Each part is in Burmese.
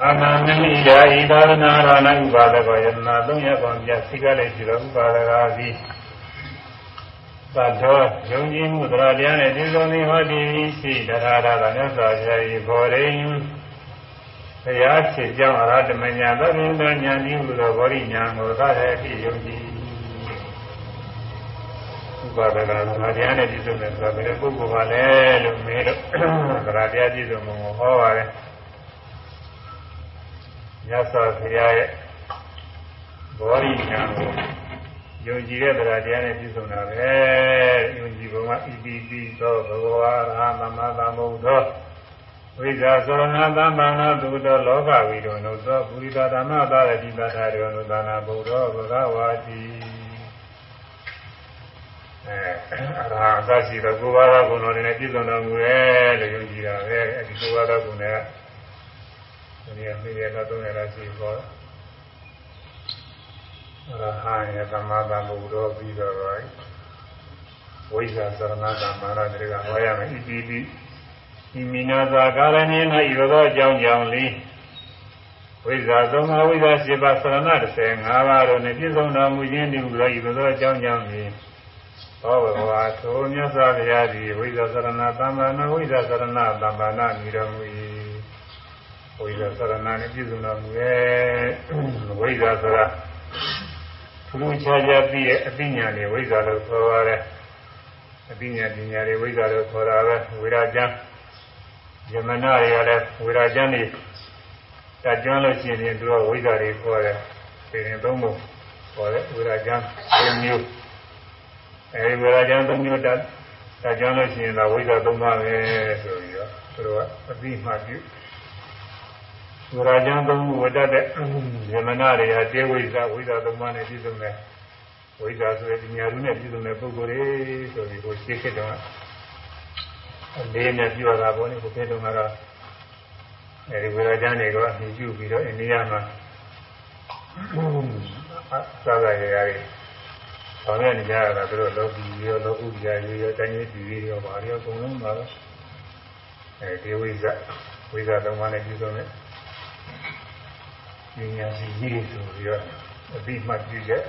အာနာနိယာဤသာသနာရဏဥပါဒကောယတနာသုံးရပေါင်းပြသိကလေးရှိသောဥပါဒကာသည်သတ္တောယုံကြည်မှုတရားတရားနဲ့ဒီလိုမျိုးဟောဒီရှိတရားရတာမြတ်စွာဘုရား၏ဘောရိယဘုရားဖြစ်ကြောင်းအရဟတမညာသဗ္ဗညဉာဏ်ဤဟူသောဘောရိညာကိုသာတဲ့အဖြစ်ယုံကြည်ဥပါဒနာတရားနဲ့ပြည့်စုံတယ်ဆိုတာဘယ်လိုပုဂ္ဂိုလ်ပါလဲလို့မေးလို့တရားတရားပြည့်စုံမှုကိုဟောပါတယ် မြတ်စွာဘုရားရဲ့ဘောရိညာကိုယုံကြည်တဲ့တရားတရားနဲ့ပြည့်စုံတာပဲယုံကြည်ပုံကဣတိပိသောဘဂဝါရဟသမ္မာသမ္ဗုဒ္ဓဝိဇ္ဇာသောရဏသမ္မာနာတုတောလောကဝိတောနုသောပုရိသဓမ္မသာရတိတထာရောနုသနာဘုရောဘဂဝါတိအဲအရာအသရှိသောကိုယ်ပါးသောဂုဏ်တော်တွေနဲ့ပြည့်စုံတော်မူရဲ့လို့ယုံကြည်တာပဲအဲဒီကိုယ်ပါးသောဂုဏ်တွေက ဒီနေ့မိရတော့သုံးရတာရှိပေါ်ရဟန်းရဲ့သမ္မာသမ္ဗုဒ္ဓပြီးတော့ဝိဇ္ဇာသရဏသမ္မာရတွေကဟောရမယ်ဣတိပိဤမိနာသာကာလနေ၌ဤသောအကြောင်းကြောင့်လေးဝိဇ္ဇာသုံးပါးဝိဇ္ဇာ7ပါးသရဏ15ပါးတို့နှင့်ပြည့်စုံတော်မူခြင်းတည်းဟူသောဤသောအကြောင်းကြောင့်လေးသောဘဂဝါထိုမြတ်စွာဘုရားသည်ဝိဇ္ဇာသရဏသမ္မာနာဝိဇ္ဇာသရဏသမ္မာနာမြည်တော်မူ၏ ဝိဇ္ဇာသရဏနဲ့ပြည့်စုံတော်မူရဲ့ဝိဇ္ဇာဆိုတာထူးထူးခြားခြားပြီးတဲ့အသိဉာဏ်တွေဝိဇ္ဇာလို့ခေါ်ပါတယ်အသိဉာဏ်ပညာတွေဝိဇ္ဇာလို့ခေါ်တာပဲဝိရာကျမ်းယမနာတွေကလည်းဝိရာကျမ်းတွေတကျွမ်းလို့ရှိရင်သူတို့ဝိဇ္ဇာတွေခေါ်တယ်ပြင်ရင်သုံးဖို့ခေါ်တယ်ဝိရာကျမ်း၃မျိုးအဲဒီဝိရာကျမ်း၃မျိုးတတကျွမ်းလို့ရှိရင်တော့ဝိဇ္ဇာ၃ပါးပဲဆိုပြီးတော့သူတို့ကအသိမှပြု ဝိရာကျမ်းသုံးခုဝတ္တတဲ့ယမနာတွေကတေဝိဇ္ဇဝိဇ္ဇသုံးပါးနဲ့ပြည့်စုံတယ်ဝိဇ္ဇာဆိုတဲ့ပညာလူနဲ့ပြည့်စုံတဲ့ပုဂ္ဂိုလ်တွေဆိုပြီးကိုရှင်းခဲ့တော့အလေးနဲ့ပြောတာပေါ့လေကိုပြတော့ကတော့အဲဒီဝိရာကျမ်းတွေကမြည်ကျပြီးတော့အိန္ဒိယမှာသာသာရရည်ဆောင်ရနေကြတာသူတို့လောကီရောလောကုပြာရောရောတိုင်းရေးပြည်ရောဘာရောအကုန်လုံးပါတော့အဲဒီဝိဇ္ဇဝိဇ္ဇသုံးပါးနဲ့ပြည့်စုံတဲ့ ဉာဏ်ဉာဏ်ရှိကြီးဆိုပြီးတော့အပြီးမှပြုချက်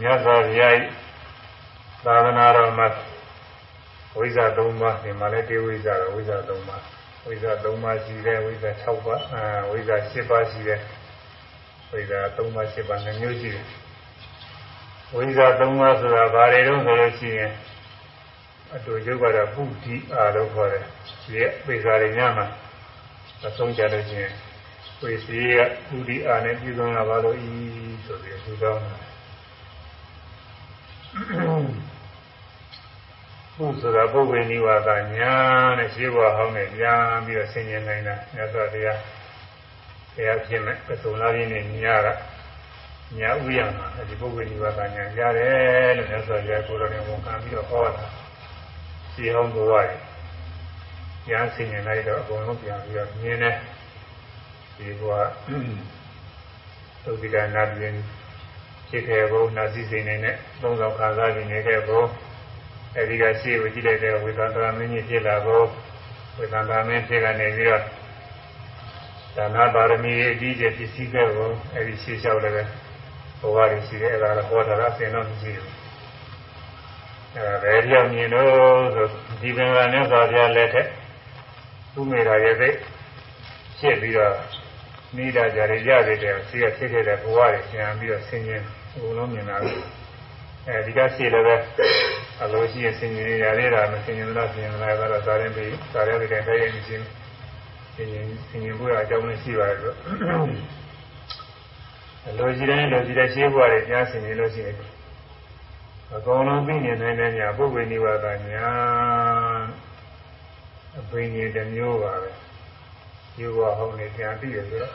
မြတ်စွာဘုရားသာသနာတော်မှာဝိဇ္ဇာ၃ပါးဒီမှာလည်းတေဝိဇ္ဇာတော့ဝိဇ္ဇာ၃ပါးဝိဇ္ဇာ၃ပါးရှိတယ်ဝိဇ္ဇာ၆ပါးအဲဝိဇ္ဇာ၈ပါးရှိတယ်ဝိဇ္ဇာ၃ပါး၈ပါးနှစ်မျိုးရှိတယ်ဝိဇ္ဇာ၃ပါးဆိုတာဘာတွေတော့ဆိုလို့ရှိရင်အတူရုပ်ကတော့ပုဒိအာလို့ခေါ်တယ်ဒီရဲ့ပိစာတွေညမှာအဆုံးကြလို့ရှိရင် ဝိစီကပုဒိအာနဲ့ပြည်စုံလာပါလို့ဤဆိုပြီးသူကောင်းတယ်ဘုဆိုတာပုဂ္ဂိုလ်နိဝါဒညာနဲ့ရှိဘဝဟောင်းနဲ့ပြန်ပြီးတော့ဆင်ញင်နိုင်တာမြတ်စွာဘုရားဘုရားဖြစ်မဲ့ပစုံလာရင်းနဲ့ညာကညာဥယျာမှာဒီပုဂ္ဂိုလ်နိဝါဒညာရတယ်လို့မြတ်စွာဘုရားကိုယ်တော်နဲ့ဝန်ခံပြီးတော့ဟောတာရှိဟောင်းဘဝရဲ့ညာဆင်ញင်လိုက်တော့အကုန်လုံးပြန်ပြီးတော့မြင်တယ် ဒီဘဝသုတိကနာပြင်ဖြစ်ခဲ့ဖို့နာစီစိန်နေနဲ့သုံးဆောင်ခံစားပြီးနေခဲ့ဖို့အဲဒီကရှေ့ကိုကြည့်လိုက်တဲ့ဝေသန္တရာမင်းကြီးဖြစ်လာဖို့ဝေသန္တရာမင်းဖြစ်ကနေပြီးတော့ဒါနပါရမီအကြီးကျယ်ဖြစ်စည်းခဲ့ဖို့အဲဒီရှေ့လျှောက်လည်းပဲဘဝရရှိတယ်အဲဒါတော့ဟောတာအစင်တော့မရှိဘူးအဲဒါပဲပြောင်းမြင်လို့ဆိုဒီပင်ကနဲ့ဆိုပြလက်ထက်သူ့မိတာရဲ့သိရှင်းပြီးတော့ နေတာကြရရတဲ့တဲ့ဆီကဖြစ်ခဲ့တဲ့ဘဝတွေကျန်ပြီးတော့ဆင်းရဲအကုန်လုံးမြင်လာတယ်အဲဒီကရှိလည်းပဲအလိုရှိရင်ဆင်ញင်ရရတာမဆင်ញင်လားဆင်ញင်လားကတော့ဇာရင်ပြီးဇာရတဲ့တိုင်းတိုင်းရှင်းဆင်ញင်ဆင်ញင်ဖို့အကြောင်းလည်းရှိပါတယ်ဆိုအလိုရှိတိုင်းလိုရှိတဲ့ရှင်းဖို့ရတယ်ကြားဆင်ញင်လို့ရှိရင်အကုန်လုံးသိနေနိုင်တဲ့ညာပုဂ္ဂိုလ်နိဗ္ဗာန်ညာအပင်ကြီးတစ်မျိုးပါပဲ ယူဝဟောင်းနေပြန်ပြီးရဆိုတော့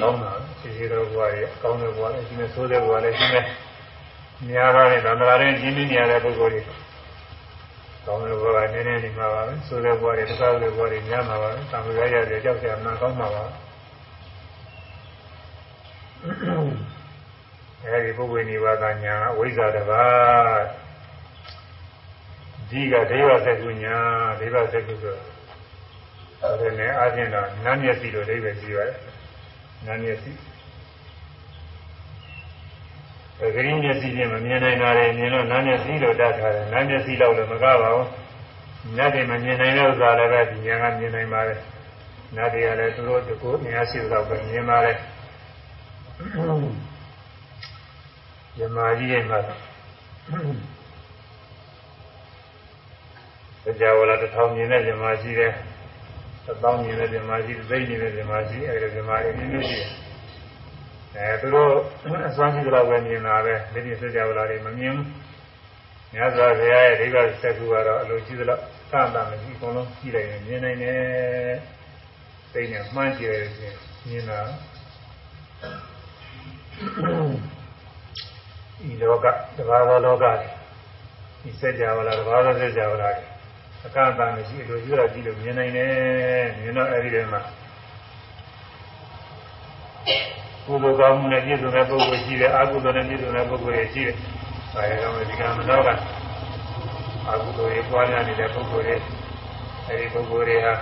ကောင်းတာရှိရှိတော့ဘွားရဲ့ကောင်းတဲ့ဘွားလည်းရှိနေဆိုးတဲ့ဘွားလည်းရှိနေများတော့တဲ့သံဃာရင်ရှင်းနေရတဲ့ပုဂ္ဂိုလ်တွေကောင်းတဲ့ဘွားကနည်းနည်းနေမှာပါပဲဆိုးတဲ့ဘွားတွေတခြားတဲ့ဘွားတွေများမှာပါပဲသံဃာရရကြောက်ကြမှကောင်းမှာပါအဲဒီပုဂ္ဂိုလ်နိဗ္ဗာန်ညာဝိဇ္ဇာတပါးဒီကဒေဝသက္ကုညာဒေဝသက္ကုဆို ဒါနဲ့အားဖြင့်တော့နာမျက်စိလိုအိဗယ်ကြည့်ရတယ်နာမျက်စိဂရင်းမျက်စိချင်းမမြင်နိုင်တာလေမြင်တော့နာမျက်စိလိုတတ်ထားတယ်နာမျက်စိလောက်လည်းမကပါဘူးနတ်တွေမမြင်နိုင်တဲ့ဥစ္စာလည်းပဲဒီဉာဏ်ကမြင်နိုင်ပါတယ်နတ်တွေကလည်းသူတို့တကူအများရှိတော့ပဲမြင်ပါတယ်ယမကြီးရဲ့မှာကြာဝလာတစ်ထောင်မြင်တဲ့ယမကြီးတဲ့ တစ်ပေါင်းမြင်တဲ့ယမကြီးသိမ့်နေတဲ့ယမကြီးအဲဒီယမကြီးနည်းနည်းရှိတယ်အဲသူတို့အစွမ်းရှိတော့ပဲမြင်တာပဲဒီပြစ်ကြာဝလာတွေမမြင်ဘူးမြတ်စွာဘုရားရဲ့ဒိဗ္ဗစက္ခုကတော့အလိုရှိသလောက်သံတာမရှိအကုန်လုံးကြည့်လိုက်ရင်မြင်နိုင်တယ်သိနေမှန်းကြည့်ရရင်မြင်တာဒီလောကတဘာသောလောကဒီစัจ java လာတဘာသောစัจ java လာ အကန့်အသတ်မရှိအလိုရှိတော့ကြည့်လို့မြင်နိုင်တယ်မြင်တော့အဲ့ဒီထဲမှာကုသိုလ်ကောင်းမှုနဲ့ပြည့်စုံတဲ့ပုဂ္ဂိုလ်ရှိတယ်အကုသိုလ်နဲ့ပြည့်စုံတဲ့ပုဂ္ဂိုလ်တွေရှိတယ်။ဒါရောဒီကံမတော့ကအကုသိုလ်တွေပွားများနေတဲ့ပုဂ္ဂိုလ်တွေအဲဒီပုဂ္ဂိုလ်တွေဟာ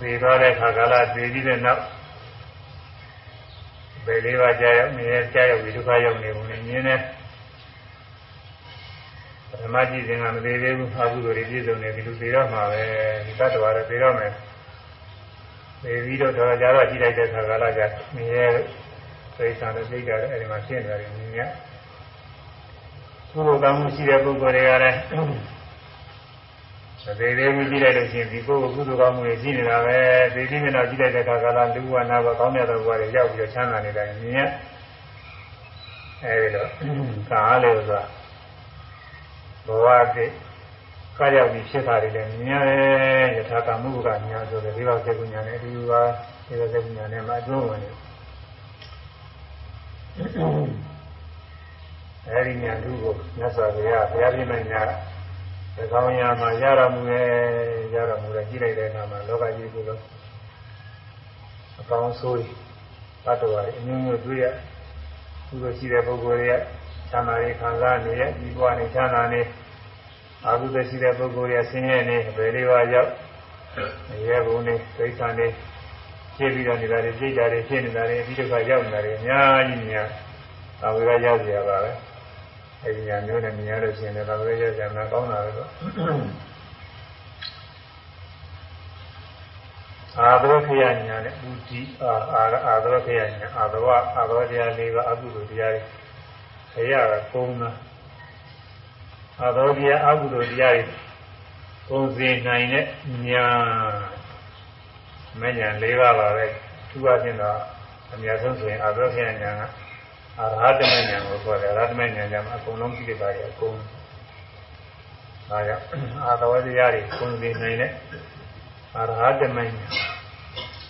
ဒီသွားတဲ့ခါကာလသိပြီးတဲ့နောက်ဘယ်လေးပါးကြာရောက်နေကြာရောက်ပြီးဒုက္ခရောက်နေပုံနဲ့မြင်တ ယ်ပထမကြည့်စဉ်ကမသေးသေးဘူးအကုသိုလ်တွေပြည့်စုံနေပြီလူသေးတော့မှာပဲဒီတတ်တော်ရသေးတော့မယ်သေပြီးတော့တော်ကြတော့ကြည့်လိုက်တဲ့ခါကာလကြာမြင်ရဲ့သိစ္စာနဲ့သိကြတယ်အဲဒီမှာရှင်းတယ်မြင်ရကုသိုလ်ကောင်းမှုရှိတဲ့ပုဂ္ဂိုလ်တွေကလည်းမသေးသေးဘူးကြည့်လိုက်လို့ရှိရင်ဒီပုဂ္ဂိုလ်ကုသိုလ်ကောင်းမှုတွေရှိနေတာပဲသိသိမျက်နှာကြည့်လိုက်တဲ့အခါကလည်းလူဝနာဘကောင်းတဲ့ဘဝတွေရောက်ပြီးတော့ချမ်းသာနေတယ်မြင်ရအဲဒီတော့ကားလေးဆိုတာ ဘဝတည်းကာရောက်ပြီးဖြစ်တာတွေလည်းမြင်ရတယ်ယထာကမှုကညာဆိုတဲ့ဒီဘစေကုညာနဲ့ဒီဘဒီဘစေကုညာနဲ့မှအကျိုးဝင်တယ်အဲဒီညာသူကိုမြတ်စွာဘုရားဘုရားပြည့်မဲ့ညာသကောင်းရာမှာရတော်မူရဲ့ရတော်မူတဲ့ကြည့်လိုက်တဲ့အခါမှာလောကကြီးကိုလို့အကောင်းဆိုးတတ်တော်ရအမျိုးမျိုးတွေ့ရသူတို့ရှိတဲ့ပုဂ္ဂိုလ်တွေက ချမ်းသာရေးခံစားနေရဒီဘဝနဲ့ချမ်းသာနေအာဟုသရှိတဲ့ပုဂ္ဂိုလ်တွေဆင်းရဲနေဘယ်လေးပါးရောက်ရဲဘုံနေဒိဋ္ဌာန်နေဖြည့်ပြီးတော့နေတာတွေပြိတ္တာတွေဖြစ်နေတာတွေအပြီးတော့ရောက်နေတာတွေအများကြီးများသာဝေရရောက်ကြရပါပဲအဲဒီညာမျိုးနဲ့မြင်ရလို့ရှိရင်လည်းသာဝေရရောက်ကြမှာကောင်းတာပဲတော့အာသရခယညာနဲ့ဥတီအာအာသရခယညာအာသဝအာသဝတရားလေးပါအကုသိုလ်တရားတွေ ခရကကုန်းတာအာသောတရားအကုသိုလ်တရားတွေပုံစေနိုင်တဲ့ညာမညာ၄ပါးပါပဲသူအချင်းတော့အများဆုံးဆိုရင်အာသောခယညာကအရဟတမညာကိုခေါ်တယ်အရဟတမညာညာမှာအကုန်လုံးကြည့်လိုက်ပါရအကုန်ဒါကြောင့်အာသောတရားတွေပုံစေနိုင်တဲ့အရဟတမညာ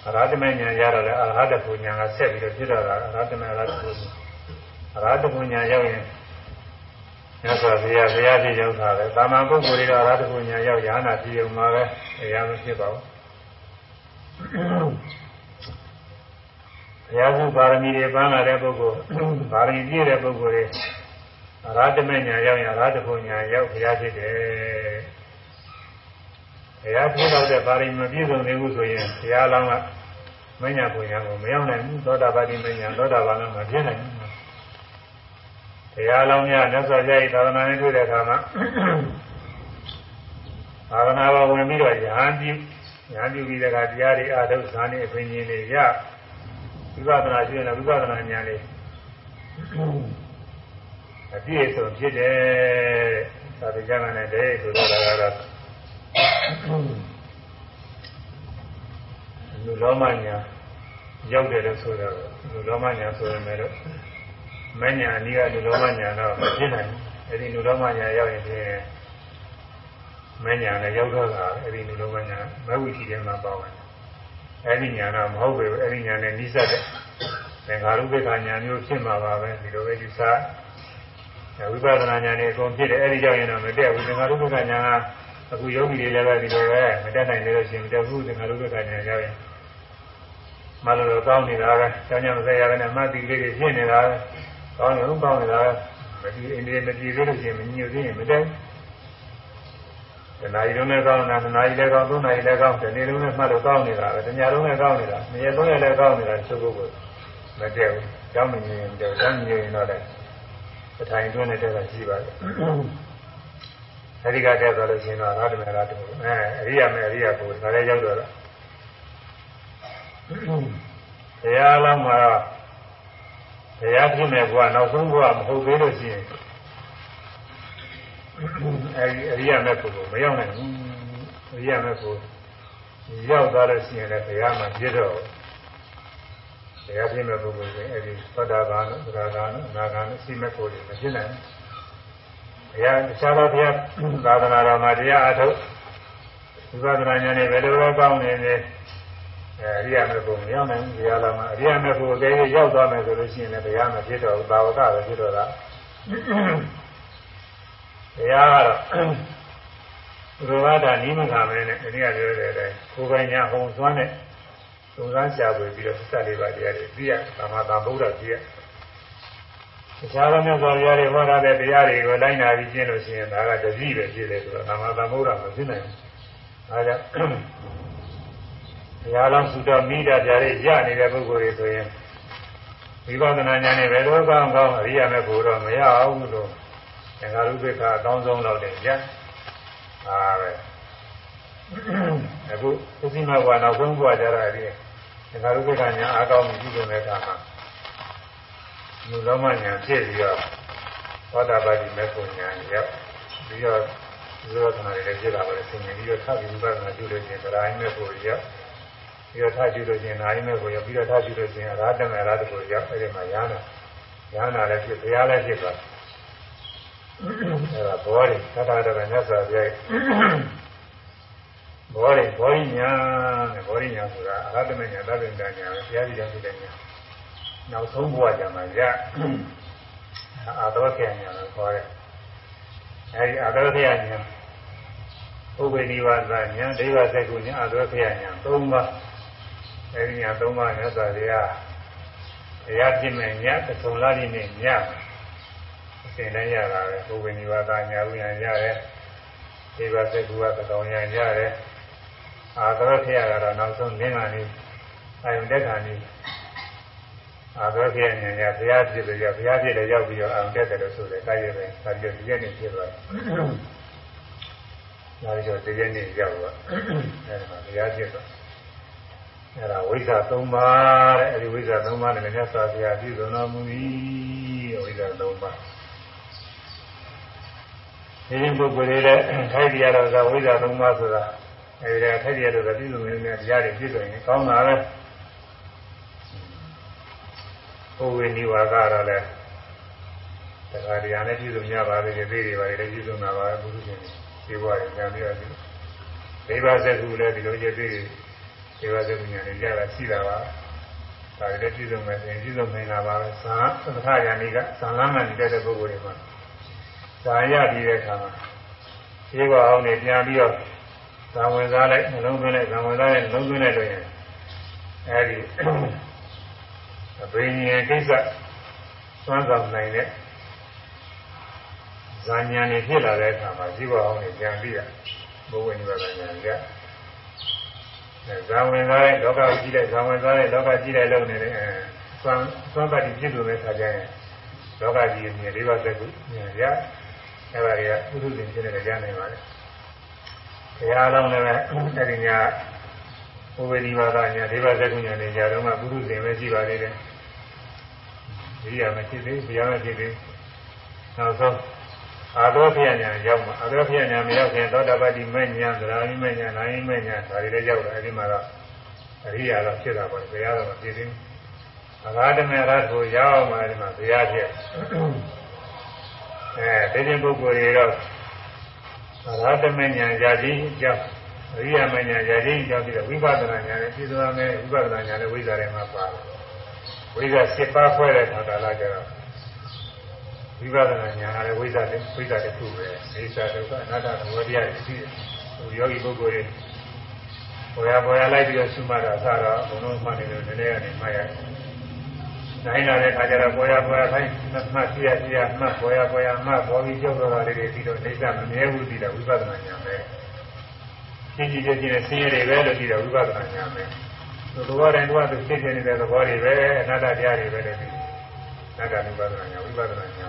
အရဟတမညာရတော့လေအရဟတပူညာကဆက်ပြီးတော့ဖြစ်တော့တာအရဟတမအရဟတပူ အရဟတပူညာရောက်ရင်မြတ်စွာဘုရားဘုရားဖြစ်ရောက်တာပဲတာမန်ပုဂ္ဂိုလ်တွေတော့အရဟတပူညာရောက်ရဟနာဖြစ်ုံမှာပဲအရာမဖြစ်ပါဘူးဘုရားစုပါရမီတွေပန်းလာတဲ့ပုဂ္ဂိုလ်ပါရမီပြည့်တဲ့ပုဂ္ဂိုလ်တွေအရဟတမညာရောက်ရင်အရဟတပူညာရောက်ဘုရားဖြစ်တယ်ဘုရားဖြစ်တော့တဲ့ပါရမီမပြည့်စုံသေးဘူးဆိုရင်ဘုရားလောင်းကမညာပူညာကိုမရောက်နိုင်ဘူးသောတာပတိမညာသောတာပန်ကမပြည့်နိုင်ဘူး ဘုရားလောင်းများမြတ်စွာဘုရား၏သာသနာနဲ့တွေ့တဲ့အခါမှာသာသနာတော်ဝင်ပြီးတော့ယဟန်ပြုယဟန်ပြုပြီးတဲ့အခါတရားတွေအားထုတ်ဇာနေအပင်ရှင်တွေရဝိပဿနာရှိရင်ဝိပဿနာဉာဏ်လေးအပြည့်စုံဖြစ်တယ်သာဝေကျမ်းနဲ့တည်းဆိုတော့ကတော့လူလောမညာရောက်တယ်လို့ဆိုတော့လူလောမညာဆိုရမယ်လို့ မညာအနည်းကလူလောမညာတော့မဖြစ်နိုင်ဘူးအဲဒီလူလောမညာရောက်ရင်ဖြင့်မညာလည်းရောက်တော့တာအဲဒီလူလောမညာမဝိသီထဲမှာပါဝင်အဲဒီညာတော့မဟုတ်ဘူးအဲဒီညာနဲ့နိစ္စတဲ့သင်္ခါရုပ္ပခာညာမျိုးဖြစ်မှာပါပဲဒီလိုပဲယူဆဝိပဿနာညာနဲ့အကုန်ဖြစ်တယ်အဲဒီကြောင့်ရင်တော့မတက်ဘူးသင်္ခါရုပ္ပခာညာကအခုယောဂီတွေလည်းပဲဒီလိုပဲမတက်နိုင်သေးလို့ရှိရင်မတက်ဘူးသင်္ခါရုပ္ပခာညာရောက်ရင်မလို့တော့ကောင်းနေတာပဲကျောင်းညမဆက်ရတဲ့မှတ်တိလေးတွေဖြစ်နေတာပဲ ကောင်းရင်ကောင်းနေတာပဲမကြည့်အိန္ဒိယမကြည့်သေးလို့ရှိရင်မညှို့သေးရင်မတက်တနာရီလုံးနဲ့ကောင်းတာတနာရီလည်းကောင်းသုံးနာရီလည်းကောင်းတနေ့လုံးနဲ့မှတ်လို့ကောင်းနေတာပဲတညလုံးနဲ့ကောင်းနေတာနေ့သုံးရက်လည်းကောင်းနေတာချုပ်ဖို့မတည့်ဘူးကြောင်းမမြင်ရင်တော့ကြောင်းမြင်ရင်တော့လည်းပထိုင်တွင်းနဲ့တည်းကရှိပါတယ်အဲဒီကတည်းကဆိုလို့ရှိရင်တော့အာရမရာတူအဲအရိယာမေအရိယာကိုဒါလည်းရောက်တော့တရားလုံးမှာတ ရားဖြစ်မဲ့ဘုရားနောက်ဆုံးဘုရားမဟုတ်သေးလို့ရှိရင်အဲဒီအရိယာမေကိုမရောက်နိုင်ဘူးအရိယာမေကိုရောက်သွားလို့ရှိရင်လည်းဘုရားမှာပြည့်တော့တရားဖြစ်မဲ့ပုဂ္ဂိုလ်တွေအဲဒီသောတာပန်သရဂါနအနာဂါနစိမေကိုတွေမဖြစ်နိုင်ဘူးဘုရားတခြားသောဘုရားသာသနာတော်မှာတရားအထုတ်ဝိပဿနာဉာဏ်နဲ့ဘယ်လိုလဲကောင်းနေနေ အဲအရိယာမေဖို့မရောက်နိုင်ဘူးတရားလာမှာအရိယာမေဖို့အကယ်၍ရောက်သွားမယ်ဆိုလို့ရှိရင်လည်းတရားမဖြစ်တော့ဘူးသာဝကပဲဖြစ်တော့တာတရားကတော့ဘုရားဒါနိမခံမဲနဲ့အရိယာပြောတဲ့အတိုင်းကိုယ်ပိုင်ညာဟုံသွမ်းတဲ့သုံးစားရှာဖွေပြီးတော့သစ္စာလေးပါးတရားတွေသိရသာမသာဗုဒ္ဓသိရတခြားသောမြတ်စွာဘုရားတွေဟောထားတဲ့တရားတွေကိုလိုက်နာပြီးကျင့်လို့ရှိရင်ဒါကတတိပဲဖြစ်တယ်ဆိုတော့သာမသာဗုဒ္ဓမဖြစ်နိုင်ဘူးဒါကြောင့် ဘုရားလောင်းသုတော်မိတာပြားလေးရနေတဲ့ပုဂ္ဂိုလ်တွေဆိုရင်ဝိပဿနာဉာဏ်နဲ့ဘယ်လိုကောင်းကောင်းအရိယာမေဖို့တော့မရအောင်လို့သင်္ခါရုပ္ပခအကောင်းဆုံးတော့တယ်ညဟာပဲအခုသတိမဘဝနောက်ဆုံးဘဝကြတာဒီသင်္ခါရုပ္ပခညာအကောင်းမှုပြုတဲ့အခါမှာလူလောမညာဖြစ်ပြီးတော့သောတာပတိမေဖို့ညာရောက်ပြီးတော့ဇောသနာတွေလည်းဖြစ်လာပါတယ်ဆင်ញပြီးတော့သဗ္ဗဝိပဿနာပြုလို့ချင်းဗရာယမေဖို့ရောက် ပြီးတော့ထားပြုလို့ချင်းနာယမေဖို့ရောက်ပြီးတော့ထားပြုလို့ချင်းအရာတမေအရာတကိုရောက်အဲ့ဒီမှာရဟနာရဟနာလည်းဖြစ်ဘုရားလည်းဖြစ်သွားအဲ့ဒါဘောရီသတ္တတရမြတ်စွာဘုရားဘောရီဘောရီညာနဲ့ဘောရီညာဆိုတာအရဟတမေညာသဗ္ဗညညာပဲဘုရားကြီးကြောင့်ဖြစ်တဲ့ညာနောက်ဆုံးဘဝကြမှာရအာသောခေညာလို့ခေါ်တယ်အဲဒီအာသောခေညာဥပ္ပေနိဝါဒညာဒိဗ္ဗစကုညာအာသောခေညာ၃ပါး အဲဒီညာ၃ပါးမြတ်စွာဘုရားတရားပြည့်မဲ့ညသုံးလာရည်နဲ့ညအစဉ်တိုင်းရတာပဲဥပ္ပေနိဝါဒညာဥညာရတယ်ဒိဗ္ဗစကုကတောင်ညာရတယ်အာသောခေညာကတော့နောက်ဆုံးလင်းလာနေအယုန်တက်ခါနေအာသောခေညာညာဘုရားပြည့်တယ်ရောက်ဘုရားပြည့်တယ်ရောက်ပြီးတော့အယုန်တက်တယ်လို့ဆိုတယ်တာရပဲဒါပြည့်ဒီရက်နေဖြစ်သွားတယ်ဒါကြောင့်ဒီရက်နေရောက်သွားအဲဒီမှာဘုရားပြည့်သွား အဲဒါဝိဇ္ဇာ၃ပါးတဲ့အဲဒီဝိဇ္ဇာ၃ပါးနဲ့မြတ်စွာဘုရားပြည့်စုံတော်မူ၏ဝိဇ္ဇာ၃ပါးဒီရင်ပုဂ္ဂိုလ်တွေလည်းထိုက်တရားတော်ကဝိဇ္ဇာ၃ပါးဆိုတာအဲဒီကထိုက်တရားတော်ကပြည့်စုံနေတဲ့တရားတွေပြည့်စုံရင်ကောင်းတာပဲဘုဝေနိဝါကတော့လည်းတရားတရားနဲ့ပြည့်စုံကြပါလေဒီသေးတွေပါလေပြည့်စုံတာပါဘုရားရှင်ဒီဘဝတွေညာပြီးတော့ဒီဒိဗ္ဗစကုလည်းဒီလိုကျသေးတွေ ဒီဘဝစကုညာတွေကြတာရှိတာပါဒါတွေပြည့်စုံမယ်ဆိုရင်ပြည့်စုံနေတာပါပဲသာသထယာနိကဇာလမ်းမှနေတဲ့ပုဂ္ဂိုလ်တွေမှာဇာရပြီးတဲ့အခါမှာဒီဘဝအောင်နေပြန်ပြီးတော့ဇာဝင်စားလိုက်နှလုံးသွင်းလိုက်ဇာဝင်စားလိုက်နှလုံးသွင်းလိုက်လို့ရင်အဲဒီအဘိညာဉ်ကိစ္စသွမ်းဆောင်နိုင်တဲ့ဇာညာနေဖြစ်လာတဲ့အခါမှာဇီဝအောင်နေပြန်ပြီးရဘုဝိနိဗ္ဗာန်ညာကြ ဇာဝင်သားတဲ့လောကကြီးတဲ့ဇာဝင်သားတဲ့လောကကြီးတဲ့လုံနေတဲ့သွမ်းသွမ်းပါတိဖြစ်လို့ပဲခါကြရင်လောကကြီးရဲ့လေးပါးသက်ကူညာရအဲ့ဒါတွေကဥဒ္ဓရှင်ဖြစ်နေတဲ့ရနိုင်ပါလေဘုရားလုံးလည်းအဲ့ဒီညာဘုဝေဒီဘာသာညာဒေဝဇကုညာနေကြတော့မှပုရုဇဉ်ပဲရှိပါသေးတယ်ဒီရမရှိသေးဘုရားမရှိသေးနောက်ဆုံး အာသောဖျက်ညာရောက်မှာအာသောဖျက်ညာမရောက်ခင်သောတာပတိမဉ္ဇဏ်သရာမိမဉ္ဇဏ်နိုင်မဉ္ဇဏ်ဒါတွေလည်းရောက်တယ်အဲဒီမှာတော့အရိယာတော့ဖြစ်တာပေါ့ဘုရားတော့မဖြစ်သေးဘူးအဂါဒမေရတ်ကိုရောက်မှဒီမှာဘုရားဖြစ်အဲဒီချင်းပုဂ္ဂိုလ်တွေတော့အဂါဒမေညာရာကြီးကြောက်အရိယာမညာရာကြီးကြောက်ပြီးတော့ဝိပဿနာညာနဲ့ပြည့်စုံအောင်ဝိပဿနာညာနဲ့ဝိဇ္ဇာတွေမှာပါတယ်ဝိဇ္ဇာ7ပါးဖွဲ့တဲ့ခါကာလကျတော့ ဝိပဿနာဉာဏ်ကလည်းဝိဇ္ဇာတဲ့ဝိဇ္ဇာတစ်ခုပဲအိသဒုက္ခအနတ္တသဘောတရားတွေရှိတယ်ဟိုယောဂီပုဂ္ဂိုလ်တွေပေါ်ရပေါ်ရလိုက်ပြီးတော့ရှုမှတ်တာအစားတော့ဘုံလုံးမှတ်နေလို့နည်းနည်းကနေမှတ်ရတယ်နိုင်လာတဲ့ခါကျတော့ပေါ်ရပေါ်ရခိုင်းမှတ်စီရစီရမှတ်ပေါ်ရပေါ်ရမှတ်ပေါ်ပြီးကြောက်တော့တာလေးတွေပြီးတော့အိသမမြဲဘူးပြီးတော့ဝိပဿနာဉာဏ်ပဲရှင်းကြည့်ချင်းနဲ့ဆင်းရဲတွေပဲလို့ပြီးတော့ဝိပဿနာညာမယ်သူသဘောတိုင်းသူကသူဖြစ်ဖြစ်နေတဲ့သဘောတွေပဲအနတ္တတရားတွေပဲလို့ပြီးအနတ္တဝိပဿနာညာဝိပဿနာညာ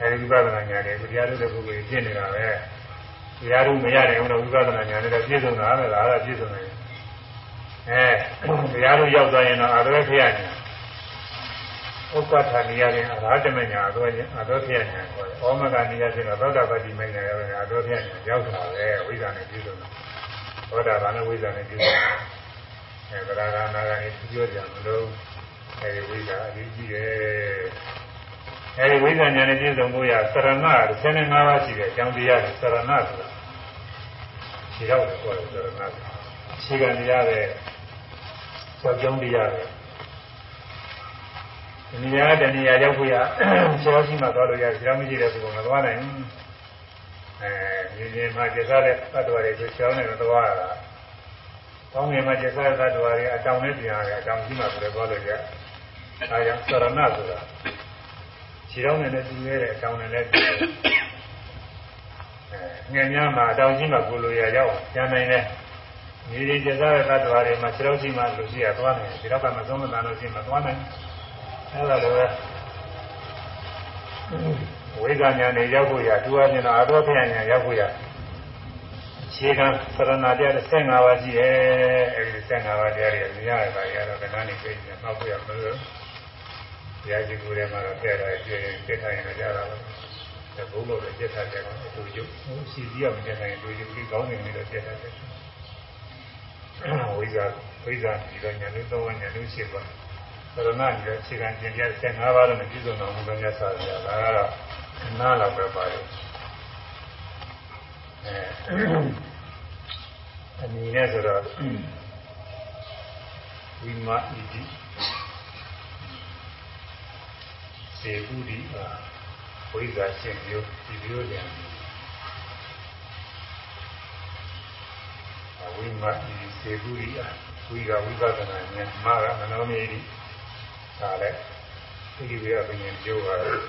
အဲဒီဝိပဿနာညာတွေတရားတို့တဲ့ပုဂ္ဂိုလ်ပြည့်နေတာပဲတရားတို့မရတယ်ဘုရားဝိပဿနာညာနဲ့ပြည့်စုံတာပဲလားအဲ့ဒါပြည့်စုံတယ်အဲတရားတို့ရောက်သွားရင်တော့အရွယ်ဖျက်နေဥပ္ပထာနိယရင်အရာဓမညာအတော်ချင်းအတော်ဖျက်နေခေါ်တယ်။ဩမကနိယချင်းတော့သောတာပတိမညာရောအတော်ဖျက်နေရောက်တာပဲဝိဇ္ဇာနဲ့ပြည့်စုံတာ။သောတာပန်နဲ့ဝိဇ္ဇာနဲ့ပြည့်စုံတာ။အဲဗလာဂနာကနေပြောကြမလို့အဲဒီဝိဇ္ဇာအကြီးကြီးရဲ့ အဲဒီဝိဇ္ဇာညာနဲ့ပြည့်စုံဖို့ရသရဏ15ပါးရှိတယ်။ကျောင်းတရားသရဏဆိုတာခြေရောက်တယ်ခေါ်တယ်သရဏခြေကံတရားပဲကြောက်ကြောင်းတရားပဲဒီနေရာတဏှာရောက်ဖို့ရဆရာရှိမှသွားလို့ရဆရာမရှိတဲ့ပုဂ္ဂိုလ်မသွားနိုင်ဘူးအဲဒီနေ့မှကျစားတဲ့သတ္တဝါတွေဆိုဆရာနဲ့သွားရတာကောင်းငယ်မှာကျစားတဲ့သတ္တဝါတွေအတောင်နဲ့ပြန်ရတယ်အတောင်ရှိမှဆိုလည်းသွားလို့ရအဲကြောင့်သရဏဆိုတာ ခြေတော်နဲ့လည်းတူနေတဲ့အတောင်နဲ့လည်းတူတယ်အဲငယ်များမှာအတောင်ရှိမှကိုလိုရရောက်ကျန်နိုင်တယ်ဒီဒီကျစားတဲ့သတ္တဝါတွေမှာခြေတော်ရှိမှလူရှိရသွားနိုင်တယ်ဒီတော့ကမဆုံးမတန်လို့ရှိမှသွားနိုင်တယ်အဲ့ဒါလည်းပဲဝိဇ္ဇာဉာဏ်နဲ့ရောက်ဖို့ရတူအချင်းတော့အတော်ဖျက်ဉာဏ်ရောက်ဖို့ရခြေကံသရဏတရား15ပါးရှိတယ်အဲဒီ15ပါးတရားတွေမြင်ရတာရတော့ကဏ္ဍနဲ့ပြည့်နေမှောက်ဖို့ရမလို့ ဘုရားရှိခိုးထဲမှာတော့ပြတာပြည့်ရင်ပြထားရင်လည်းကြတာပါဒါဘုလို့လည်းပြထားတယ်ကောအတူတူရှိပြီးအောင်ပြထားရင်တူတူပြီးကောင်းနေတယ်လို့ပြထားတယ်ဝိဇ္ဇာဝိဇ္ဇာဒီကဉာဏ်နဲ့သုံးဉာဏ်နဲ့ရှိပါရဏကြီးအခြေခံကျင့်ကြ15ပါးနဲ့ပြည့်စုံတော်မူသောမြတ်စွာဘုရားဒါကတော့နားလောက်ပဲပါတယ်အဲအနည်းနဲ့ဆိုတော့ဝိမဣတိ စေပုရိအာဝိဇ္ဇာရှင်မျိုးဒီမျိုးပြန်ဝိမဣတိစေပုရိအာဝိကဝိပဿနာဉာဏ်မာကမနောမြေတိဒါလည်းဒီဝိရပင်ပြောပါတယ်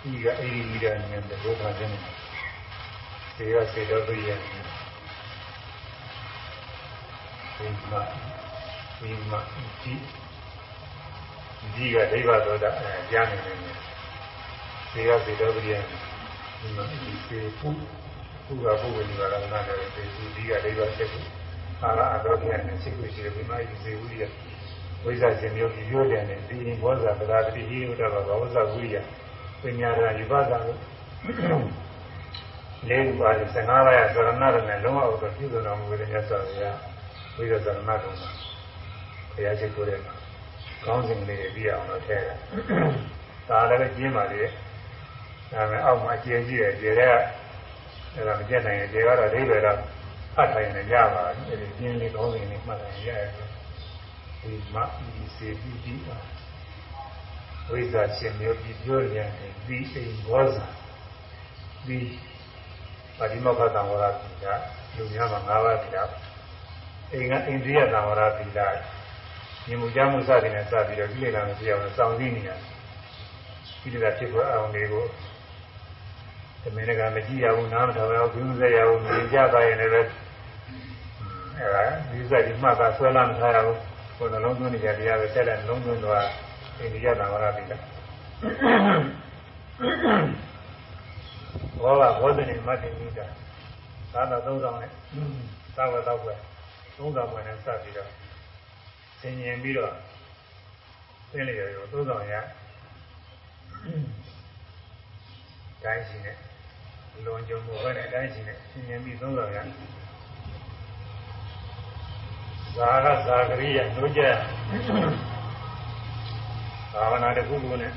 ဒီကအဲ့ဒီမိဒဉာဏ်တဲ့ဘုရားရှင်ဒီကစေတော်ပြည့်ဝိမဝိမဒီ ဒီကဒိဗ္ဗသောတာကြားနေနေတယ်ဒီကစေတော်ပြည့်ဒီမှာဒီစေပုပုဂ္ဂပုဂ္ဂိုလ်ဒီပါရမနာတယ်ဒီကဒိဗ္ဗဖြစ်ဘူးအာရအတော်ပြန်နဲ့စိတ်ကိုရှိတယ်ဒီမှာဒီစေဝိရိယဝိဇ္ဇာရှင်မျိုးကြီးရိုးတယ်နဲ့ဒီရင်ဘောဇာပဒါတိဟိဥဒ္ဒဘာဘောဇာဝိရိယပညာရာယူပါသာကိုလေးပါး15ပါးရသရဏရနဲ့လုံးဝဥပ္ပပြုတော်မူတဲ့မြတ်စွာဘုရားဝိဇ္ဇာသရဏကုံမှာဘုရားရှိခိုးတဲ့ ကောင်းစဉ်လေးပြအောင်လို့ထည့်တယ်ဒါလည်းပဲကျင်းပါလေဒါပေမဲ့အောက်မှာကျင်းကြည့်ရကျေတဲ့အဲ့ဒါမကျက်နိုင်ရင်ကျေကတော့အိဗေတော့ဖတ်ထိုင်နေကြပါအဲဒီပြင်းလေးကောင်းစဉ်လေးမှတ်နိုင်ရရဲ့ဒီမဒီစေတိတိဝိဇ္ဇာရှင်မျိုးဒီပြောရရင်ဒီအိမ်ဘောဇာဒီပါဠိမောက္ခသံဝရပိကလူများမှာ၅ပါးပိကအိမ်ကအိန္ဒိယသံဝရပိက ညီမှုကြမှုစသည်နဲ့စပြီးတော့ကိလေသာမဖြစ်အောင်စောင့်သိနေရတယ်ကိလေသာဖြစ်ပေါ်အောင်တွေကိုသမင်းကမကြည့်ရဘူးနားမထောင်ရဘူးဘုရားရဘူးမြင်ကြပါရင်လည်းအဲဒါဒီစက်ဒီမှတ်တာဆွဲလာမထားရဘူးကိုယ်နှလုံးသွင်းနေကြတရားပဲဆက်လက်နှလုံးသွင်းတော့အိန္ဒိယသံဝရပိကဘောကဘောဇနေမတ္တိမိတာသာသာသုံးဆောင်နဲ့သာဝတော့ပဲသုံးဆောင်ဝင်နဲ့စပြီးတော့ သင်ញင်ပြီးတော့သိနေရတယ်သုံးဆောင်ရတိုင်းရှိနေလွန်ကြုံမှုပဲနဲ့တိုင်းရှိနေသင်ញင်ပြီးသုံးဆောင်ရဇာကဇာကရိယတို့ကြဘာဝနာတစ်ခုခုနဲ့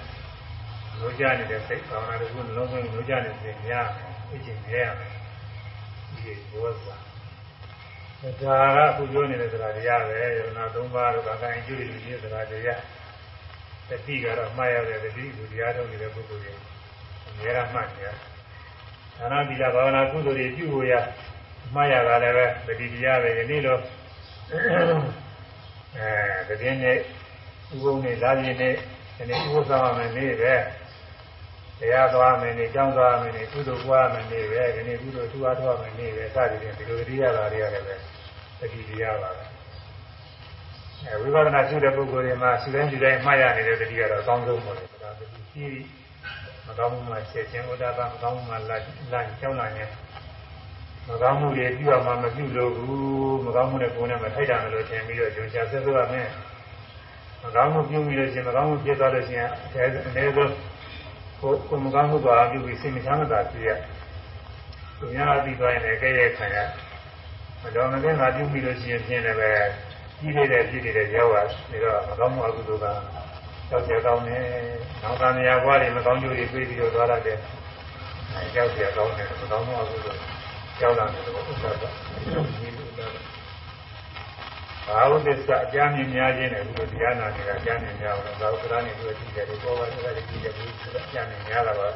လိုကြနေတဲ့စိတ်ဘာဝနာတစ်ခုလုံးဝလိုကြနေတဲ့စိတ်များအကျင့်နေရမယ်ဒီဘောဇာ ဒါကအခုပြောနေတဲ့သရာတရားပဲယရနာ၃ပါးတို့ကကံအကျိုးတွေကြီးသရာတရားတတိကတော့မှားရတဲ့တတိကိုတရားထုတ်နေတဲ့ပုဂ္ဂိုလ်တွေအများအားမှတ်နေရဒါနတိလာဘာဝနာကုသိုလ်တွေပြုဖို့ရမှားရတာလည်းပဲတတိတရားပဲဒီနေ့လို့အဲတည်င်းနဲ့ဥပုံနဲ့ဓာတ်ရည်နဲ့ဒီနေ့ဥပ္ပဆောင်မယ်နေပဲတရားသွားမယ်နေကြောင်းသွားမယ်နေကုသိုလ်ပွားမယ်နေပဲဒီနေ့ကုသိုလ်ထူအားထုတ်မယ်နေပဲစသည်ဖြင့်ဒီလိုတရားလာတွေရတယ်ပဲ တတိတရားပါပဲအဲဝိပဿနာရှုတဲ့ပုဂ္ဂိုလ်တွေမှာရှုတိုင်းရှုတိုင်းမှတ်ရနေတဲ့တတိကတော့အကောင်းဆုံးပါလေဒါတတိရှိမကောင်းမှုမှာဆက်ခြင်းဥဒ္ဒါပမကောင်းမှုမှာလာလာကြောင်းလာနေမကောင်းမှုတွေပြုအောင်မပြုလို့ဘူးမကောင်းမှုနဲ့ကိုယ်နဲ့မထိုက်တာလို့ထင်ပြီးတော့ဂျုံချဆက်ဆိုရမယ်မကောင်းမှုပြုမိလို့ရှိရင်မကောင်းမှုဖြစ်သွားလို့ရှိရင်အဲအနည်းဆုံးကိုကိုမကောင်းမှုပါပြုပြီးစိတ်မချမ်းသာဖြစ်ရသူများအပြီးသွားရင်လည်းကြဲရဲခံရ မတော်မကင်းသာပြုမိလို့ရှိရင်ဖြင်းလည်းပဲကြီးနေတဲ့ဖြစ်နေတဲ့ရောက်ပါနေတော့မကောင်းမှုအကုသိုလ်ကကြောက်ကြကောင်းတယ်နောင်ကံရာဘွားတွေမကောင်းကျိုးတွေပြေးပြီးတော့သွားရတယ်အဲကြောက်ကြကောင်းတယ်မကောင်းမှုအကုသိုလ်ကြောက်လာတယ်လို့ဥစ္စာကဒီလိုလားဘာဝတ္တအကြမ်းမြင်များခြင်းနဲ့ဘုရားတရားနာနေတာအကြမ်းမြင်များအောင်သာဝကရနဲ့သူကြည့်တယ်ဘောပါဆိုတာကြည့်တယ်ဘုရားအကြမ်းမြင်များတာပါ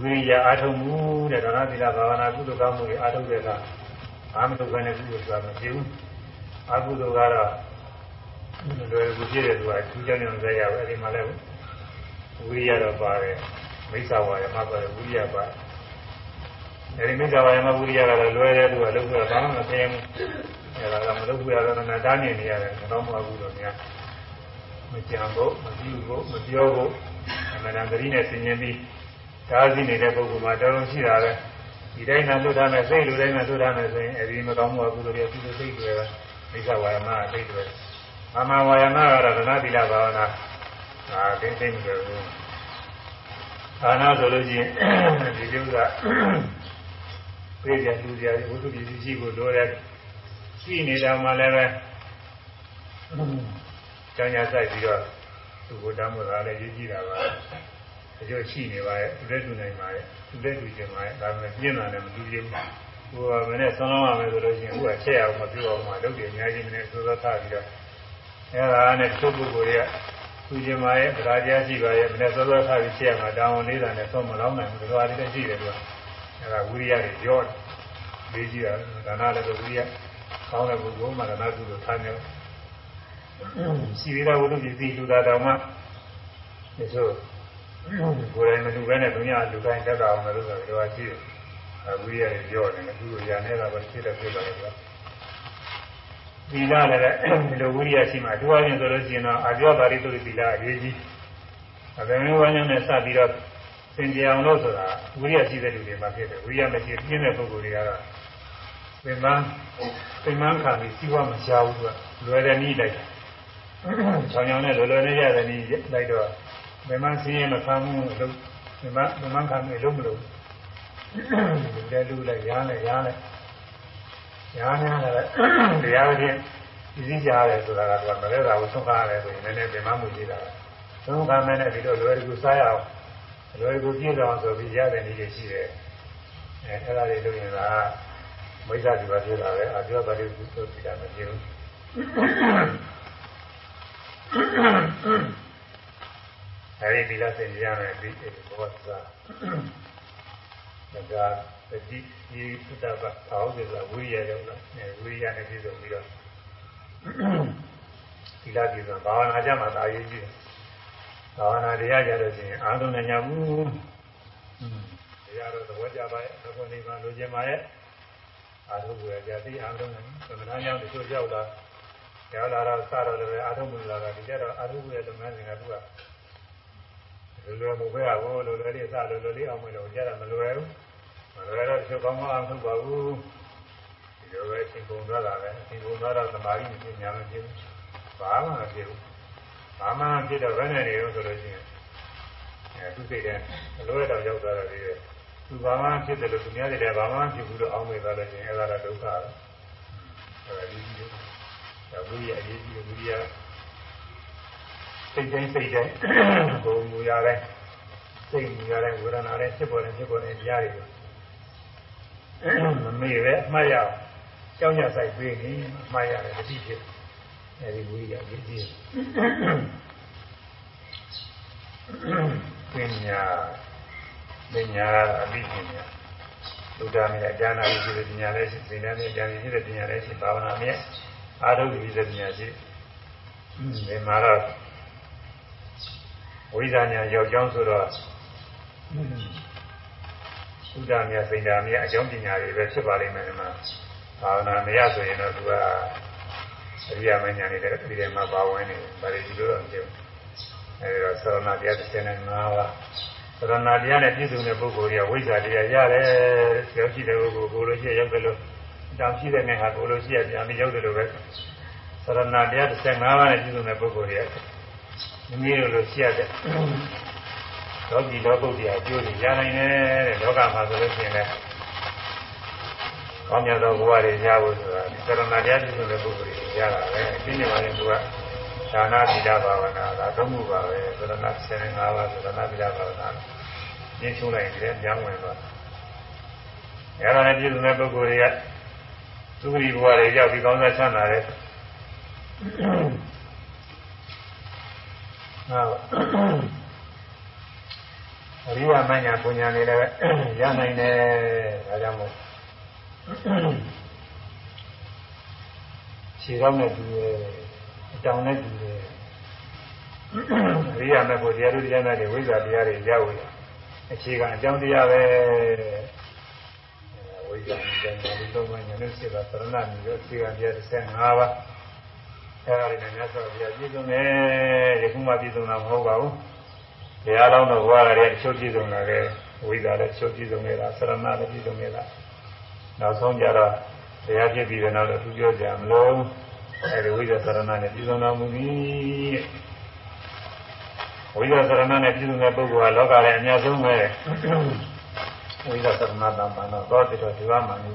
ဝိရိယအာထုံမှုတဲ့ဒါနသီလဘာဝနာကုသကောင်းမှုတွေအာထုတဲ့က အာမတုဘယ်နဲ့ကုသဆိုတာမရှိဘူးအကုသိုလ်ကတော့လွယ်ကူပြည့်တဲ့သူကသူကြောင့်ကြောင့်ဆက်ရပဲအဲဒီမှာလည်းဝိရိယတော့ပါတယ်မိစ္ဆာဝါယမပါတယ်ဝိရိယပါအဲဒီမိစ္ဆာဝါယမဝိရိယကတော့လွယ်တဲ့သူကလုပ်လို့ဘာမှမသိဘူးအဲဒါကမလုပ်ဘူးရတော့နာတားနေနေရတယ်မတော်မအကုသိုလ်များမကြံဖို့မပြုဖို့မပြောဖို့အမှန်တန်သတိနဲ့ဆင်ခြင်ပြီးဒါစီနေတဲ့ပုဂ္ဂိုလ်မှာတော်တော်ရှိတာပဲ ဒီတိုင်းသာလွတ်ထားမယ်စိတ်လိုတိုင်းသာလွတ်ထားမယ်ဆိုရင်အဲဒီမကောင်းမှုအကုသိုလ်တွေအကုသိုလ်စိတ်တွေပဲမိစ္ဆာဝါယမအသိတွေအမှန်ဝါယမကတော့သနာတိလဘာဝနာအာသိသိမလို့ဘူးအာနာဆိုလို့ရှိရင်ဒီကျုပ်ကပြေးကြလူကြဝိသုပ္ပိရှိကိုလိုတဲ့ရှိနေတာမှလည်းပဲကျောင်းညာဆိုင်ပြီးတော့သူ့ကိုတမ်းမို့တာလည်းရေးကြည့်တာပါ အကျိုးရှိနေပါရဲ့သူလည်းတူနိုင်ပါရဲ့သူလည်းတူချင်ပါရဲ့ဒါပေမဲ့ပြင်းတာလည်းမတူသေးဘူးဟိုကမနေ့ဆောင်းလောင်းရမယ်ဆိုလို့ရှိရင်ဟိုကချက်ရအောင်မပြောအောင်မှလုပ်တယ်အများကြီးမနေ့စိုးစောထားပြီးတော့အဲဒါနဲ့သူ့ပုဂ္ဂိုလ်တွေကသူချင်ပါရဲ့တရားကြားရှိပါရဲ့မနေ့စောစောထားပြီးချက်ရမှာတောင်းဝန်လေးတာနဲ့ဆုံးမလောင်းနိုင်ဘူးဒါတွေလည်းရှိတယ်သူကအဲဒါဝိရိယတွေရောလေးကြည့်တာဒါနလည်းဝိရိယကောင်းတဲ့ပုဂ္ဂိုလ်မှလည်းကုသိုလ်ထားနေရှိသေးတဲ့ဝိသုပ္ပစီလူသားတော်မှဒီဆို ကိုယ်တိုင်မလူပဲနဲ့ဒုညာလူတိုင်းတက်တာအောင်လို့ဆိုတော့ရှိတယ်အဝိရရဲ့ပြောတယ်ကုသိုလ်ရနေတာပဲဖြစ်တယ်ဖြစ်ပါတယ်ကွာဒီလားလည်းဒီလိုဝိရိယရှိမှတွားရင်ဆိုလို့ရှိရင်တော့အပြောပါရိသုတိလားအရေးကြီးအပင်ဝန်းကျင်နဲ့စပြီးတော့သင်ကြအောင်လို့ဆိုတာဝိရိယရှိတဲ့လူတွေမှာဖြစ်တယ်ဝိရိယမရှိပြင်းတဲ့ပုဂ္ဂိုလ်တွေကတော့ပင်မပင်မခံပြီးစီးပွားမရှားဘူးကလွယ်တဲ့နည်းလိုက်တာချောင်းချောင်းနဲ့လွယ်လွယ်နဲ့ရတဲ့နည်းလိုက်တော့ ပင်မစင်းရင်မခံဘူးလို့ပင်မပင်မခံပြီးလုံးမလို့တဲ့လူလိုက်ရားလိုက်ရားလိုက်ရားများလည်းတရားချင်းဒီစည်းကြရတယ်ဆိုတာကတော့မလဲတာကိုသုံးကားရတယ်ဆိုရင်လည်းပင်မမှုရှိတာသုံးကားမဲ့နဲ့ပြီးတော့လွယ်ကူစားရအောင်လွယ်ကူပြည့်စုံဆိုပြီးရတဲ့နည်းတွေရှိတယ်အဲအဲ့ဒါတွေလုပ်ရင်ကမိစ္ဆာဒီပါဖြစ်တာပဲအပြောပါလိကုသိုလ်ပြီးတာမဖြစ်ဘူး အဲဒီဒီလားစင်ကြရမယ်ဒီဘောသာဒါကတတိဒီသုတ္တပသောင်းဆိုတာဝိရိယရောက်လာအဲဝိရိယနဲ့ပြည့်စုံပြီးတော့ဒီလားပြည်စုံဘာဝနာကြမှာဒါရေးကြည့်ဘာဝနာတရားကြလို့ရှိရင်အာသုံးနေညာဘူးတရားတော့သဘောကျပါရဲ့သဘောနေပါလိုချင်ပါရဲ့အာထုပ်ရကြသိအာထုပ်နေသမဏကြောင့်တချို့ရောက်လာရောက်လာတော့စတော့လည်းအာထုပ်မလာတာဒီကြတော့အာထုပ်ရဲ့လုပ်ငန်းစဉ်ကသူက လွယ်လွယ်မပဲဟောလွယ်လွယ်လေးစလွယ်လွယ်လေးအောင်မလို့ကြတာမလွယ်ဘူးမလွယ်တော့တချို့ကောင်းကောင်းအောင်ထုတ်ပါဘူးဒီလိုပဲသင်ကုန်သွားတာပဲသင်ကုန်သွားတော့သမာဓိမဖြစ်ညာမဖြစ်ဘူးဘာမှမဖြစ်ဘူးဘာမှဖြစ်တော့ဘယ်နဲ့နေလို့ဆိုလို့ရှိရင်အဲသူစိတ်ထဲအလိုရတော့ရောက်သွားတယ်လေသူဘာမှဖြစ်တယ်လို့သူများတွေလည်းဘာမှဖြစ်ဘူးလို့အောင်းမိသွားလို့ရှိရင်အဲ့ဒါတော့ဒုက္ခပဲအဲဒီကြီးဒါဝိရိယအရေးကြီးဝိရိယ စိတ်တိုင်းစိတ်တိုင်းကိုယ်မူရတဲ့စိတ်မူရတဲ့ဝေဒနာတဲ့ဖြစ်ပေါ်တဲ့ဖြစ်ပေါ်တဲ့တရားတွေမမေ့ပဲအမှတ်ရအောင်ကြောင်းကြဆိုင်ပေးနေအမှတ်ရတယ်တတိဖြစ်အဲဒီဝိရိယအရေးကြီးပညာပညာအပြီးပညာသုဒ္ဓမြတ်ဉာဏ်ရည်ရှိတဲ့ပညာလည်းရှိစေနာမြတ်ဉာဏ်ရည်ရှိတဲ့ပညာလည်းရှိဘာဝနာမြတ်အာရုံရည်ရှိတဲ့ပညာရှိဒီမှာတော့ ဝိဇာညာရောက်ကြောင်းဆိုတော့သုဒ္ဓမြတ်စိန်ဓာမြတ်အကြောင်းပညာတွေပဲဖြစ်ပါလိမ့်မယ်ဒီမှာဘာဝနာမရဆိုရင်တော့သူကအရိယာမညာနေတဲ့ဒီထဲမှာပါဝင်နေဗာလိဒီလိုတော့မပြောအဲဒီတော့သရဏတရား35ပါးသရဏတရားနဲ့ပြည့်စုံတဲ့ပုဂ္ဂိုလ်ကြီးဝိဇ္ဇာတရားရတယ်ရောက်ရှိတဲ့ပုဂ္ဂိုလ်ကိုလိုရှိရောက်တယ်လို့တောင်ရှိတဲ့နေဟာကိုလိုရှိရပြန်ပြီးရောက်တယ်လို့ပဲသရဏတရား35ပါးနဲ့ပြည့်စုံတဲ့ပုဂ္ဂိုလ်ကြီး မိမိတို့လိုရှိရတဲ့လောကီလောကုတ္တရာအကျိုးတွေရနိုင်တယ်တဲ့လောကမှာဆိုလို့ရှိရင်လည်းကောင်းမြတ်သောဘဝတွေရဖို့ဆိုတာဒီသရဏတရားပြည့်စုံတဲ့ပုဂ္ဂိုလ်တွေရတာပဲအင်းဒီမှာလည်းသူကဒါနာပိဒဘာဝနာဒါသုံးခုပါပဲသရဏ15ပါးသရဏပိဒဘာဝနာညှင်းချုံးလိုက်တယ်ညောင်းဝင်သွားရတာလည်းပြည့်စုံတဲ့ပုဂ္ဂိုလ်တွေကသူဂရိဘဝတွေရောက်ပြီးကောင်းစားချမ်းသာတယ် ဟုတ်အရိယာမညာပညာတွေလည်းရနိုင်တယ်ဒါကြောင့်မို့ခြေတော့နဲ့တူတယ်အတောင်နဲ့တူတယ်အရိယာမေဖို့တရားတို့တရားတွေဝိဇ္ဇာတရားတွေရဝင်အခြေခံအကြောင်းတရားပဲဝိဇ္ဇာဉာဏ်ဒီလိုမှဉာဏ်နဲ့စစ်တာပရဏမီရောအခြေခံတရား15ပါး အဲဒါတွေနဲ့မြတ်စွာဘုရားပြည့်စုံတယ်ယခုမှပြည့်စုံတာမဟုတ်ပါဘူးဘုရားလောင်းတော်ဘုရားရတဲ့ချုပ်ပြည့်စုံလာတဲ့ဝိဇ္ဇာလည်းချုပ်ပြည့်စုံနေတာသရဏလည်းပြည့်စုံနေတာနောက်ဆုံးကြတော့တရားဖြစ်ပြီးတဲ့နောက်တော့သူပြောကြမလို့အဲဒီဝိဇ္ဇာသရဏနဲ့ပြည့်စုံတော်မူပြီဝိဇ္ဇာသရဏနဲ့ပြည့်စုံတဲ့ပုဂ္ဂိုလ်ကလောကရဲ့အများဆုံးပဲဝိဇ္ဇာသရဏတံပါဏသောတိတော်ဒီဝမနု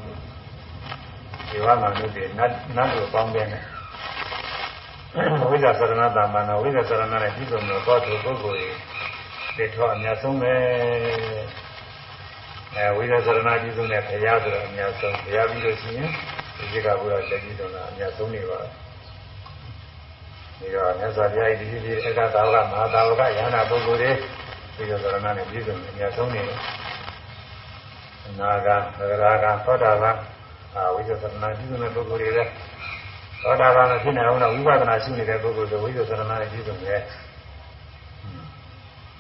ဒီဝမနုတွေနတ်နတ်တို့ပေါင်းတဲ့ ဝိဇ္ဇာသရဏတံပါဏဝိဇ္ဇာသရဏနဲ့ပြည့်စုံတဲ့သောတုပုဂ္ဂိုလ်တွေထောအများဆုံးပဲအဲဝိဇ္ဇာသရဏပြည့်စုံတဲ့ဘုရားဆိုတော့အများဆုံးဘုရားပြီးလို့ရှိရင်ဒီကဘုရားတက်ပြီးတော့အများဆုံးနေပါဒီတော့မြတ်စွာဘုရားဒီဒီဒီအက္ခသာဝကမဟာသာဝကယန္တာပုဂ္ဂိုလ်တွေဝိဇ္ဇာသရဏနဲ့ပြည့်စုံအများဆုံးနေတယ်အနာဂံသဂရာဂံသောတာပန်အာဝိဇ္ဇာသရဏပြည့်စုံတဲ့ပုဂ္ဂိုလ်တွေလည်း သောတာပန်ဖြစ်နေအောင်တော့ဝိပဿနာရှိနေတဲ့ပုဂ္ဂိုလ်တွေဝိဇ္ဇာသရဏနဲ့ပြည့်စုံတယ်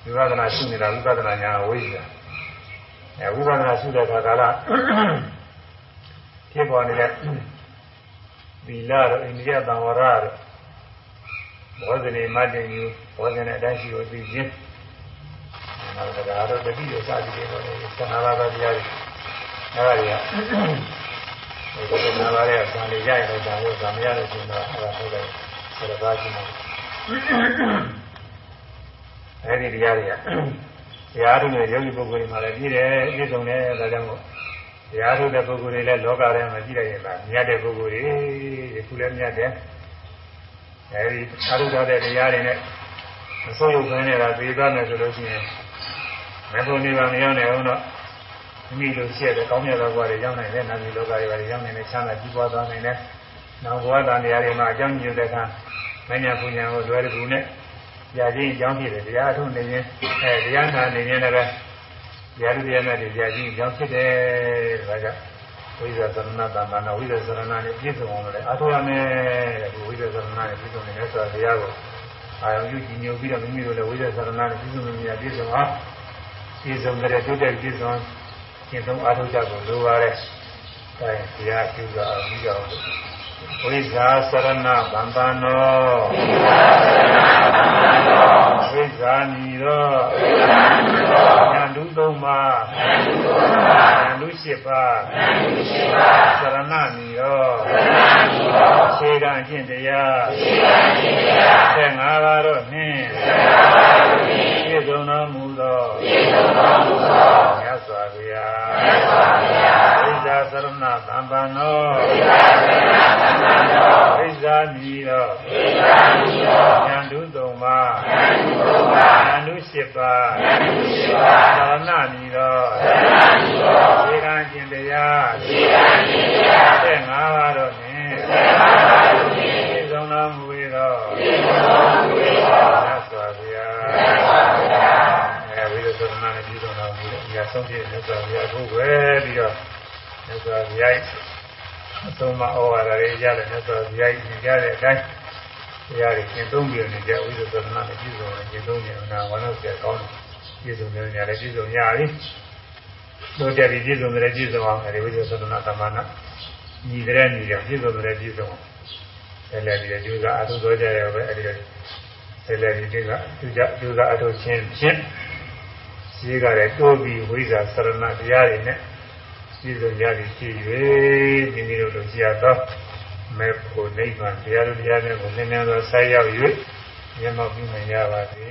ဝိပဿနာရှုနေတာဝိပဿနာညာဝိဇ္ဇာအဲဝိပဿနာရှုတဲ့အခါကာလဖြစ်ပေါ်နေတဲ့သီလတို့အိန္ဒိယသံဝရတို့ဘောဇနေမတ္တင်ကြီးဘောဇနေအတိုင်းရှိကိုသိခြင်းနောက်ဒါတော့တတိယစသည်တွေပေါ်နေသနာဘာသာတရားတွေအဲဒါတွေက ဒီကနာဘာရဲ့ဇာနေရရင်တော့ဇာလို့ဇာမရလို့ရှိရင်တော့အဲဒါဟုတ်တယ်ဆက်ပါရှိမှာအဲဒီတရားတွေကတရားထုနဲ့ယောဂီပုဂ္ဂိုလ်တွေမှာလည်းပြည့်တယ်ပြည့်စုံတယ်ဒါကြောင့်မို့တရားထုတဲ့ပုဂ္ဂိုလ်တွေလည်းလောကထဲမှာကြည့်လိုက်ရင်လားမြတ်တဲ့ပုဂ္ဂိုလ်တွေခုလည်းမြတ်တယ်အဲဒီအာရုဒတဲ့တရားတွေနဲ့မဆိုးရုပ်သွင်းနေတာသိသွားမယ်ဆိုလို့ရှိရင်မဘုံနေပါမရောက်နိုင်အောင်တော့ မိလိုရှိတဲ့ကောင်းမြတ်သောဘဝတွေရောက်နိုင်တဲ့နာမည်လောကတွေပါရောက်နိုင်တဲ့ချမ်းသာကြီးပွားသွားနိုင်တဲ့နောက်ဘဝတန်တရားတွေမှာအကြောင်းညွှန်တဲ့အခါမညာပူညာကိုလွယ်ကူနဲ့ကြာချင်းအကြောင်းဖြစ်တယ်တရားထုနေရင်အဲတရားနာနေရင်လည်းတရားလူတရားနဲ့ကြာချင်းအကြောင်းဖြစ်တယ်ဒါကြောင့်ဝိဇ္ဇာသရဏတမနာဝိဇ္ဇာသရဏနဲ့ပြည့်စုံအောင်လည်းအထောရမယ်တဲ့ဝိဇ္ဇာသရဏနဲ့ပြည့်စုံနေတယ်ဆိုတာတရားကိုအာယုံယူကြည်ညိုပြီးတော့မိမိတို့လည်းဝိဇ္ဇာသရဏနဲ့ပြည့်စုံနေရပြည့်စုံအောင်ပြည့်စုံတဲ့တိုးတက်ပြည့်စုံ ကျင့်သုံးအားထုတ်ကြဖို့လိုပါတယ်။ဒါရင်တရားကျူတာအပြီးတော့ဝိဇ္ဇာသရဏဗန္တနောဝိဇ္ဇာသရဏဗန္တနောဝိဇ္ဇာနီရောဝိဇ္ဇာနီရောဉာဏ်ဓုသုံးပါဉာဏ်ဓုသုံးပါဉာဏ်ဓုရှိပါဉာဏ်ဓုရှိပါသရဏနီရောသရဏနီရောခြေကံကျင့်တရားခြေကံကျင့်တရားဆက်ငါးပါးတော့နှင်းဆက်ငါးပါးတော့နှင်းပြည့်စုံတော်မူသောပြည့်စုံတော်မူသောမြတ်စွာဘုရား မြတ်စွာဘုရားဝိဇ္ဇာသရဏသံဃာနောဝိဇ္ဇာသရဏသံဃာနောဝိဇ္ဇာမီရောဝိဇ္ဇာမီရောဉာဏ်ဓုသုံးပါဉာဏ်ဓုသုံးပါဉာဏ်ဓုရှိပါဉာဏ်ဓုရှိပါသရဏမီရောသရဏမီရောခြေကံကျင်တရားခြေကံကျင်တရားတဲ့ငါးပါးတော့ဖြင့်တဲ့ ဆုံးပြည့်သတ်စွာဘုရားကိုယ်ပဲပြီးတော့သတ်စွာဘုရားအသုံးမဩဝါဒတွေရတယ်သတ်စွာဘုရားကြီးကြတဲ့အတိုင်းတရားတွေကျင့်သုံးပြီးနေကြဝိသုသနာနဲ့ပြည့်စုံတယ်ကျင့်သုံးနေနာဝါနောဆရာကောင်းတယ်ပြည့်စုံတယ်ညာလည်းပြည့်စုံရပြီတို့တက်ပြီးပြည့်စုံတယ်ပြည့်စုံအောင်အဲဒီဝိဇ္ဇသတနာသမဏညီတဲ့ညီရပြည့်စုံတယ်ပြည့်စုံအောင်တယ်လည်းဒီကျူးစာအထုတော်ကြရပဲအဲဒီတယ်လည်းဒီကသူကြကျူးစာအထုချင်းဖြင့် ရှိကြတဲ့တိုးပြီးဝိဇ္ဇာသရဏတရားတွေနဲ့ပြည့်စုံကြပြီရှိ၍မိမိတို့လိုရှိရသောမေဖို့နိဗ္ဗာန်တရားတို့တရားတွေကိုနည်းနည်းသောဆက်ရောက်၍မျက်မှောက်ပြုနိုင်ကြပါစေ